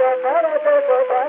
नर गोआ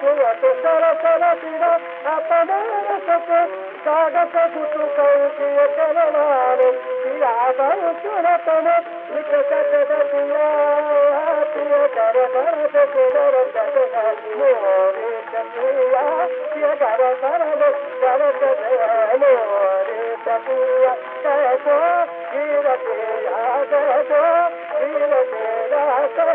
पियाती तर वारे पीअतर पीअ करपू करीर पीर सो